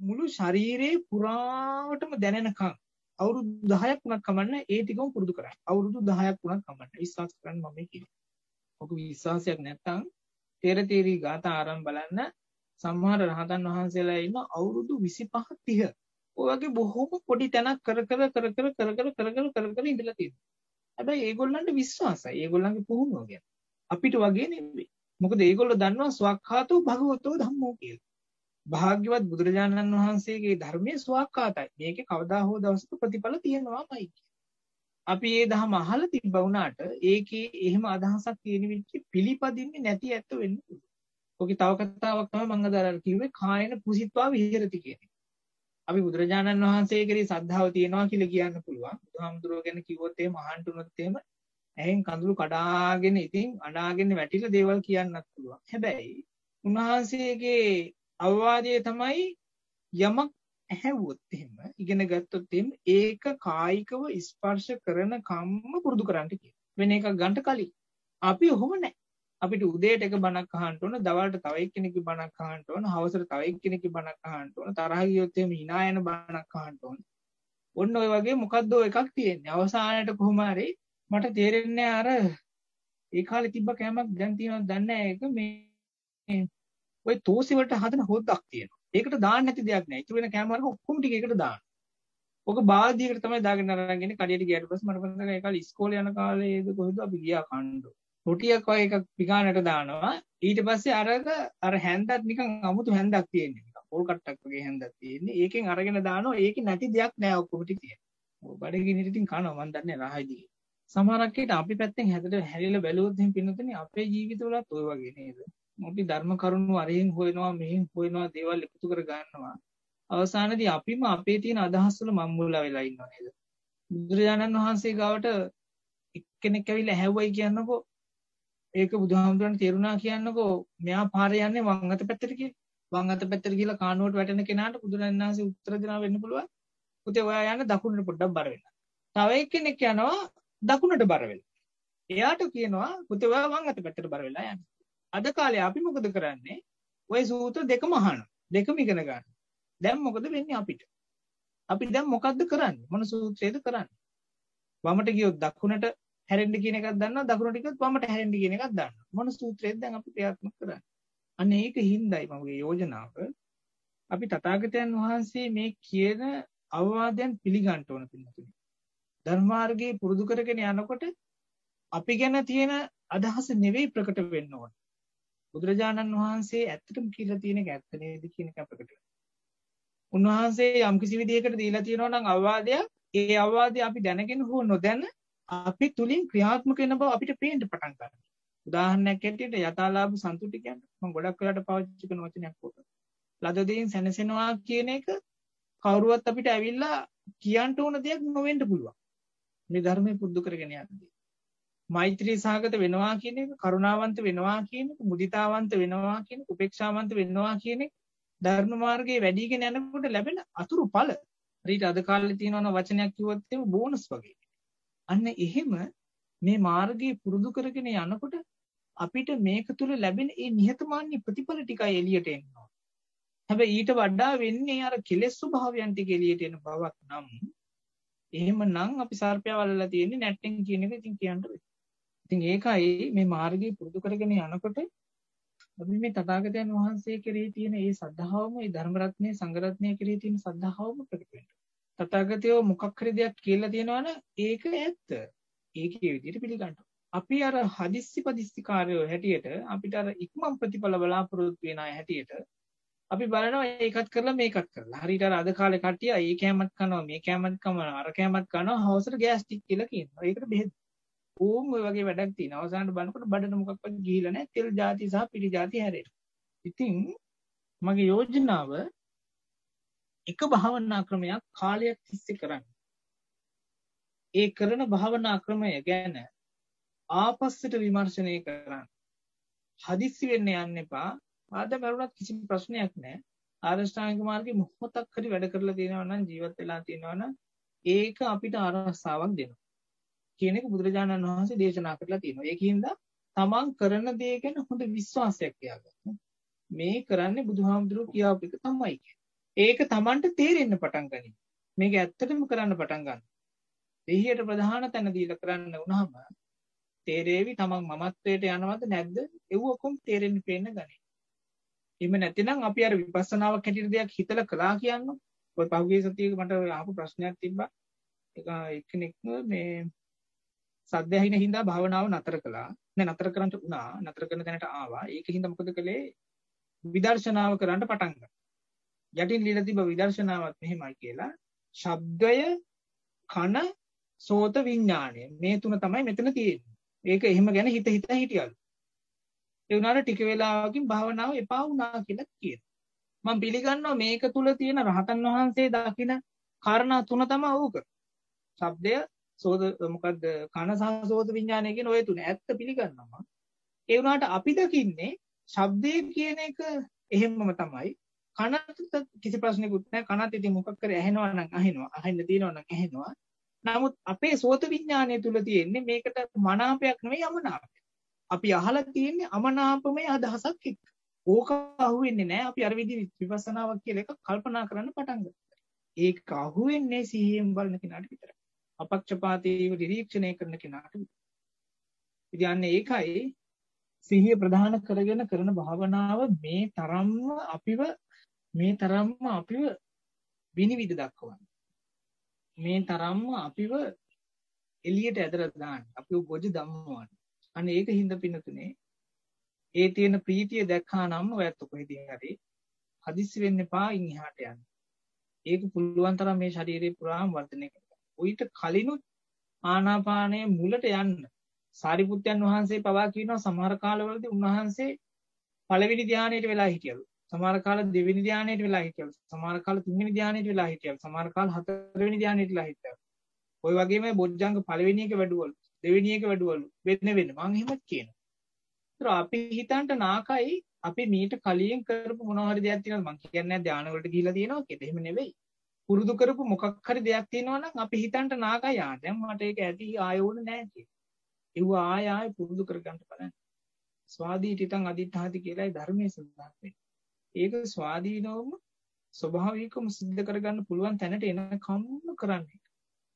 මුළු ශරීරේ පුරාවටම දැනෙනකම් අවුරුදු 10ක් වුණත් කමන්න ඒ ටිකම පුරුදු කරන්න. අවුරුදු 10ක් වුණත් කමන්න. විශ්වාස කරන්න මම කියන්නේ. ඔක විශ්වාසයක් නැත්තම් තේර තේරි ගාථා ආරම්භ බලන්න සමහර රහතන් වහන්සේලා ඉන්න අවුරුදු 25 30. ඔය වගේ බොහොම පොඩි තැනක් කර කර කර කර කර කර කර කර කර කර ඉඳලා තියෙනවා. හැබැයි ඒගොල්ලන්ට විශ්වාසයි. ඒගොල්ලන්ගේ පුහුණුව ගැන. අපිට වගේ නෙමෙයි. මොකද ඒගොල්ලෝ දන්නවා ස්වකහාතෝ භගවතෝ ධම්මෝ කියලා. භාග්‍යවත් බුදුරජාණන් වහන්සේගේ ධර්මයේ ස්වාක්කාතයි. මේකේ කවදා හෝ දවසක ප්‍රතිඵල තියෙනවාමයි. අපි ඒ දහම අහලා තිබ්බ වුණාට ඒකේ එහෙම අදහසක් තියෙන විදිහ පිළිපදින්නේ නැති ඇත්ත වෙන්න පුළුවන්. ඔකේ තව කතාවක් තමයි මම අදාළ කිව්වේ කායන පුසිත්වා විහෙරති කියන එක. අපි බුදුරජාණන් වහන්සේ කෙරෙහි සද්ධාව තියෙනවා කියලා කියන්න පුළුවන්. බුදුහාමුදුරුවෝ ගැන කිව්වොත් එහෙම අහන්ට උනොත් එහෙම ඇහෙන් කඳුළු කඩාගෙන ඉතින් අඬාගෙන වැටිලා දේවල් කියන්නත් පුළුවන්. හැබැයි උන්වහන්සේගේ අවවාදය තමයි යමක් ඇහැව්වොත් එහෙම ඉගෙන ගත්තොත් එහෙම ඒක කායිකව ස්පර්ශ කරන කම්ම පුරුදු කරන්න කියන. වෙන එකක් ගන්න කලින්. අපි ඔහොම නැහැ. අපිට උදේට එක බණක් අහන්න ඕන, දවල්ට තව එක්කෙනෙක්ගේ බණක් අහන්න ඕන, හවසට තව එක්කෙනෙක්ගේ බණක් අහන්න ඕන, තරහ ගියොත් එහෙම hina යන බණක් අහන්න ඕන. ඔන්න ඔය වගේ මොකද්ද එකක් තියෙන්නේ. අවසානයේට කොහොම හරි මට තේරෙන්නේ අර ඒ කාලේ තිබ්බ කෑමක් දැන් තියෙනවද දන්නේ නැහැ. ඒක මේ ඔය තෝසි වලට හදන හොද්දක් තියෙනවා. ඒකට දාන්න නැති දෙයක් නෑ. ඉතුරු වෙන කැම වර්ග ඔක්කොම ටික ඒකට දාන්න. ඔක බාල්දියකට තමයි දාගෙන අරගෙන කඩේට ගියාට පස්සේ මට මතකයි ඒ කාලේ ඉස්කෝලේ යන කාලේද කොහෙද අපි ගියා කණ්ඩෝ. රොටියක් වගේ එකක් පිගානට දානවා. ඊට පස්සේ අරක අර හැන්දක් නිකන් අමුතු හැන්දක් තියෙන්නේ. නිකන් පොල් කට්ටක් වගේ හැන්දක් තියෙන්නේ. ඒකෙන් අරගෙන දානවා. ඒකේ නැති දෙයක් නෑ ඔක්කොම ටික තියෙනවා. බඩගිනිට ඉතින් කනවා මන් දන්නේ රහයිදී. සමහරක් අපි පැත්තෙන් හැදට හැරිලා බැලුවොත් එහෙනම් පින්නතුනේ අපේ ජීවිතවලත් ওই වගේ නේද? අපි ධර්ම කරුණු අරහෙන් හොයනවා මෙහෙන් හොයනවා දේවල් එකතු කර ගන්නවා. අවසානයේදී අපිම අපේ තියෙන අදහස් වල මම්මුලා වෙලා ඉන්නව නේද? බුදුරජාණන් වහන්සේ ගාවට එක්කෙනෙක් ඇවිල්ලා ඇහැව්වයි කියන්නකෝ. ඒක බුදුහාමුදුරන් තේරුණා කියන්නකෝ. මෙයා පාරේ යන්නේ වම් අත පැත්තට කියලා. වම් අත පැත්තට ගිහලා කානුවට වැටෙන කෙනාට බුදුරජාණන් වහන්සේ උත්තර දෙනවා වෙන්න පුළුවන්. පුතේ ඔයා යන්න දකුණට පොඩ්ඩක් බර වෙන්න. තව එක්කෙනෙක් යනවා දකුණට බර වෙලා එයාට කියනවා පුතේ ඔයා වම් අත පැත්තට බර වෙලා යන්න. අද කාලේ අපි මොකද කරන්නේ? ওই සූත්‍ර දෙකම අහනවා. දෙකම ඉගෙන ගන්න. දැන් මොකද වෙන්නේ අපිට? අපි දැන් මොකද්ද කරන්නේ? මොන සූත්‍රයේද කරන්නේ? වමට ගියොත් දකුණට හැරෙන්න කියන එකක් දන්නවා දකුණට ගියොත් වමට හැරෙන්න කියන එකක් දන්නවා. මොන සූත්‍රයේද දැන් අපි ක්‍රියාත්මක කරන්නේ? අන්න ඒක හින්දායි මගේ යෝජනාව අපි තථාගතයන් වහන්සේ මේ කියන අවවාදයන් පිළිගන්න ඕන පිළිතුරු. ධර්මාර්ගයේ පුරුදු කරගෙන යනකොට අපි ගැන තියෙන අදහස නෙවෙයි ප්‍රකට වෙන්න ඕන. බුදුරජාණන් වහන්සේ ඇත්තටම කියලා තියෙන එක ඇත්ත නේද කියන එක අපකට. උන්වහන්සේ යම්කිසි විදියකට දීලා තියෙනවා නම් අවවාදයක් ඒ අවවාදය අපි දැනගෙන හෝ නොදැන අපි තුලින් ක්‍රියාත්මක වෙන බව අපිට පේන්න පටන් ගන්නවා. උදාහරණයක් ඇටියට යථාලාභ සන්තුටි කියන්නේ මම ගොඩක් වෙලාට පාවිච්චි කරන වචනයක් පොත. ලද දෙයින් සැනසෙනවා කියන එක කවුරුවත් අපිට ඇවිල්ලා කියන්න ඕන දෙයක් නොවෙන්න පුළුවන්. මේ ධර්මයේ පුරුදු කරගෙන යන්නේ. මෛත්‍රී සහගත වෙනවා කියන එක කරුණාවන්ත වෙනවා කියන එක මුදිතාවන්ත වෙනවා කියන එක උපේක්ෂාවන්ත වෙනවා කියන එක ධර්ම මාර්ගයේ වැඩිගෙන යනකොට ලැබෙන අතුරු ඵල හරියට අද කාලේ තියෙනවන වචනයක් කිව්වොත් එහෙම බෝනස් වගේ. අන්න එහෙම මේ මාර්ගයේ පුරුදු කරගෙන යනකොට අපිට මේක තුල ලැබෙන ඒ නිහතමානී ප්‍රතිඵල ටිකයි එළියට එනවා. හැබැයි ඊට වඩා වෙන්නේ අර කෙලෙස් ස්වභාවයන් ටික එළියට එන බවක් නම් එහෙමනම් අපි සර්පයා වලලා තියෙන්නේ නැට්ටෙන් කියන එක ඉතින් කියන්න බෑ. ඉතින් ඒකයි මේ මාර්ගය පුරුදු කරගෙන යනකොට අපි මේ තථාගතයන් වහන්සේ කෙරෙහි තියෙන ඒ සද්ධාවම ඒ ධර්ම රත්නයේ සංඝ රත්නයේ කෙරෙහි තියෙන සද්ධාවම ප්‍රකට වෙනවා. තථාගතයෝ මොකක් හරි දෙයක් කියලා තියෙනවනේ ඒක ඇත්ත. ඒකේ විදිහට පිළිගන්න. අපි අර හදිස්සි පදිස්සි කාර්යෝ හැටියට අපිට අර ඉක්මන් ප්‍රතිඵල බලාපොරොත්තු වෙන අය හැටියට අපි බලනවා ඒකත් කරලා මේකත් කරලා. හරියට අර අද කාලේ කට්ටිය ඒ කෑමත් කනවා මේ කෑමත් කනවා අර කෑමත් කනවා හවසට ගෑස්ටික් කියලා කියනවා. ඒකට බෙහෙත් ඕම් ඔය වගේ වැඩක් තියෙනවා. අවසානට බලනකොට බඩට මොකක්වත් ගිහිලා නැහැ. තෙල් ಜಾති සහ පිරි ಜಾති හැරෙනවා. ඉතින් මගේ යෝජනාව එක භාවනා ක්‍රමයක් කාලයක් තිස්සේ කරන්න. ඒ කරන භාවනා ක්‍රමය ගැන ආපස්සට විමර්ශනය කරන්න. හදිස්සි වෙන්න යන්න එපා. ආද කරුණත් කිසි ප්‍රශ්නයක් නැහැ. ආරෂ්ඨාංගික මාර්ගේ මොහොතක් හරි වැඩ කරලා තියෙනවා නම් ජීවත් වෙලා තියෙනවා නම් ඒක අපිට ආරස්සාවක් දෙනවා. කියන එක බුදුරජාණන් වහන්සේ දේශනා කරලා තියෙනවා. ඒකින්ද තමන් කරන දේ ගැන හොඳ විශ්වාසයක් තියාගන්න. මේ කරන්නේ බුදුහාමුදුරුවෝ කියාපු එක තමයි ඒක Tamanට තේරෙන්න පටන් ගනී. මේක ඇත්තටම කරන්න පටන් ගන්න. සිහියට ප්‍රධාන තැන දීලා කරන්න වුණාම තේරෙවි තමන් මමත්වයට යනවද නැද්ද? ඒව ඔක්කොම තේරෙන්න පේන්න ගනී. එහෙම නැතිනම් අපි අර විපස්සනාවක් හැටියට දෙයක් හිතලා කළා කියන්නකො. ඔය පහුගිය සතියේ මට ආපු ප්‍රශ්නයක් තිබ්බා. ඒක එක්කෙනෙක්ම මේ සද්ද ඇහින හින්දා භාවනාව නතර කළා. නෑ නතර කරන්න උනා. නතර කරන තැනට ආවා. ඒක හින්දා මොකද කළේ? විදර්ශනාව කරන්න පටන් ගත්තා. යටින් ලියලා තිබ්බ විදර්ශනාවත් මෙහෙමයි කියලා. ශබ්දය කන සෝත විඥාණය මේ තුන තමයි මෙතන තියෙන්නේ. ඒක එහෙම ගැන හිත හිත හිටියලු. ඒ වුණාට ටික වෙලාවකින් භාවනාව එපා වුණා කියලා කියනවා. මම පිළිගන්නවා මේක තුල තියෙන රහතන් වහන්සේ දකින කාරණා තුන තමයි ඕක. ශබ්දය සෝද මොකද්ද කන සහ සෝත විඥානය කියන ඔය තුන ඇත්ත පිළිගන්නවා. ඒ වුණාට අපි දකින්නේ ශබ්දය කියන එක එහෙමම තමයි. කනට කිසි ප්‍රශ්නයක්වත් නැහැ. කනත් ඉතින් මොකක් කරේ ඇහෙනවා නම් අහෙනවා. අහෙන්න තියෙනවා නම් ඇහෙනවා. නමුත් අපේ සෝත විඥානය තුල තියෙන්නේ මේකට මනාපයක් නෙවෙයි අමනාපයක්. අපි අහලා තියෙන්නේ අමනාපමය අදහසක් එක්ක. ඕක අහුවෙන්නේ නැහැ. අපි අර විදි විපස්සනාවක් කියලා එකක් කල්පනා කරන්න පටන් ගත්තා. ඒක අහුවෙන්නේ සිහියෙන් බලන කෙනාට විතරයි. අපක්ෂපාතීව නිරීක්ෂණය කරන කෙනාට විතරයි. ඉතින් ඒකයි සිහිය ප්‍රධාන කරගෙන කරන භාවනාව මේ තරම්ම අපිව මේ තරම්ම අපිව විනිවිද දක්වන්නේ. මේ තරම්ම අපිව එළියට ඇදලා දාන්න. අපිව ගොජ දම්වන්න. අන්න ඒක හින්දා පින්නතුනේ ඒ තියෙන ප්‍රීතිය දැක්කා නම් ඔයත් කොහෙදී හරි හදිස්සි වෙන්න එපා ඉන් එහාට යන්න. ඒක පුළුවන් තරම් මේ ශරීරේ පුරාම වර්ධනය කරගන්න. උවිත කලිනුත් ආනාපානය මුලට යන්න. සාරිපුත්යන් වහන්සේ පවා කියනවා සමහර කාලවලදී උන්වහන්සේ පළවෙනි ධානයට වෙලා හිටියලු. සමහර කාල දෙවෙනි ධානයට වෙලා හිටියලු. සමහර කාල තුන්වෙනි ධානයට වෙලා හිටියලු. සමහර කාල හතරවෙනි ධානයට වෙලා හිටියලු. ওই වගේම බොජ්ජංග පළවෙනි එක වැඩුවලු. දෙවෙනි එක වැඩුවලු. වෙන වෙන මම එහෙමත් කියනවා. ඒතර අපි හිතන්ට නාකයි අපි මීට කලින් කරපු මොනවා හරි දෙයක් තියෙනවද මං කියන්නේ ධානය වලට ගිහිලා තියෙනවා කියලා. එහෙම නෙවෙයි. පුරුදු කරපු මොකක් හරි දෙයක් තියෙනවා නම් අපි හිතන්ට නාකයි ආ දැන් මට ඒක ඇති ආය ඕන නෑ කියලා. ඒව ආය ආය පුරුදු කරගන්න බලන්න. ස්වාදීටිතං අදිඨාති කියලායි ධර්මයේ සඳහන් වෙන්නේ. ඒක ස්වාධීනවම ස්වභාවිකවම සිද්ධ කරගන්න පුළුවන් තැනට එනකම්ම කරන්නේ.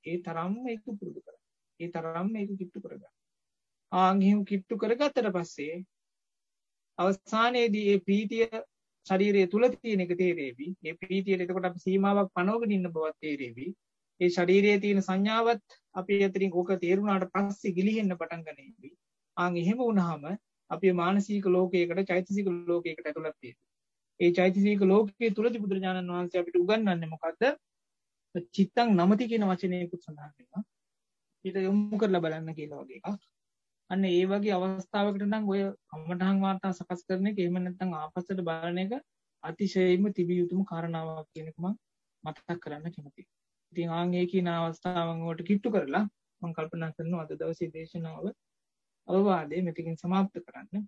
ඒ තරම්ම ඒක පුරුදු කරන්න. ඒ තරම්ම ඒක කිට්ටු කරගන්න. ආන් එහෙම කිට්ටු කරගත්තට පස්සේ අවසානයේදී මේ ප්‍රීතිය ශරීරය තුල තියෙන එක තේරෙවි. මේ ප්‍රීතියට එතකොට අපි සීමාවක් පනවගෙන ඉන්න බවක් තේරෙවි. ඒ ශරීරයේ තියෙන සංඥාවත් අපි අතරින් ඕක තේරුණාට පස්සේ ගිලිහෙන්න පටන් ගන්නෙවි. ආන් එහෙම වුණාම අපි මානසික ලෝකයකට චෛතසික ලෝකයකට ඇතුළත් වෙනවා. ඒ චෛතසික ලෝකයේ තුලදී බුදුරජාණන් වහන්සේ අපිට උගන්වන්නේ මොකද්ද? චිත්තං නමති කියන වචනයකුත් සඳහන් වෙනවා. ඊට යොමු කරලා බලන්න කියලා වගේ එකක්. අන්න ඒ වගේ අවස්ථාවකට නම් ඔය කමඨහන් වාර්තා සකස් කරන එක එහෙම නැත්නම් ආපස්සට බලන එක අතිශයින්ම තිබිය යුතුම කාරණාවක් කියන එක මම මතක් කරන්න කැමතියි. ඉතින් ආන් ඒ කියන අවස්ථාවන් වලට කිට්ටු කරලා මම කල්පනා කරනවා අද දවසේ දේශනාව අවවාදයේ මෙතකින් સમાપ્ત කරන්න.